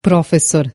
professor.